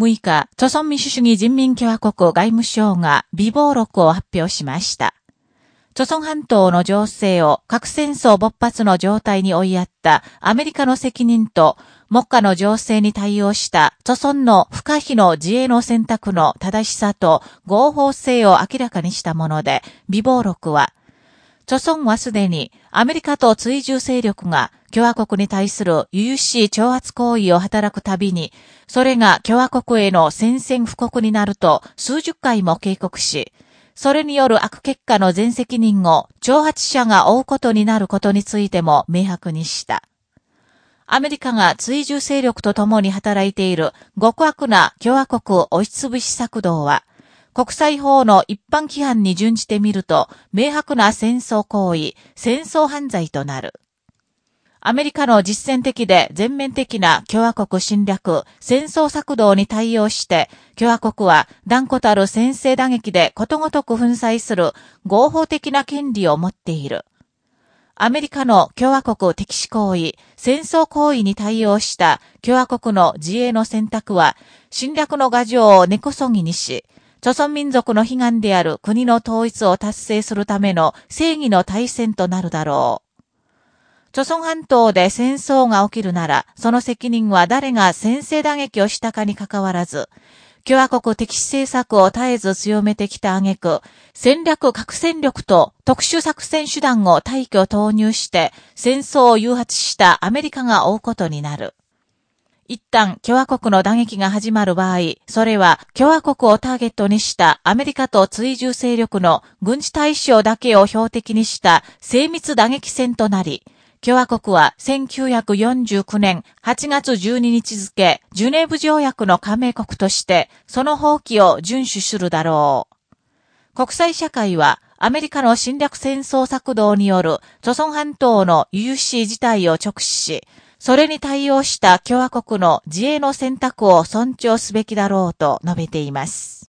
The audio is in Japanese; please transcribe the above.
6日、朝鮮民主主義人民共和国外務省が微暴録を発表しました。朝鮮半島の情勢を核戦争勃発の状態に追いやったアメリカの責任と、目下の情勢に対応した朝鮮の不可避の自衛の選択の正しさと合法性を明らかにしたもので、微暴録は、著村はすでにアメリカと追従勢力が共和国に対する有しい挑発行為を働くたびに、それが共和国への宣戦布告になると数十回も警告し、それによる悪結果の全責任を挑発者が負うことになることについても明白にした。アメリカが追従勢力と共に働いている極悪な共和国押しつぶし策動は、国際法の一般規範に準じてみると、明白な戦争行為、戦争犯罪となる。アメリカの実践的で全面的な共和国侵略、戦争策動に対応して、共和国は断固たる先制打撃でことごとく粉砕する合法的な権利を持っている。アメリカの共和国敵視行為、戦争行為に対応した共和国の自衛の選択は、侵略の牙城を根こそぎにし、朝鮮民族の悲願である国の統一を達成するための正義の対戦となるだろう。朝鮮半島で戦争が起きるなら、その責任は誰が先制打撃をしたかに関わらず、共和国敵視政策を絶えず強めてきた挙句、戦略核戦力と特殊作戦手段を大挙投入して戦争を誘発したアメリカが追うことになる。一旦共和国の打撃が始まる場合、それは共和国をターゲットにしたアメリカと追従勢力の軍事対象だけを標的にした精密打撃戦となり、共和国は1949年8月12日付、ジュネーブ条約の加盟国として、その放棄を遵守するだろう。国際社会は、アメリカの侵略戦争策動による、著孫半島の有志事態を直視し、それに対応した共和国の自衛の選択を尊重すべきだろうと述べています。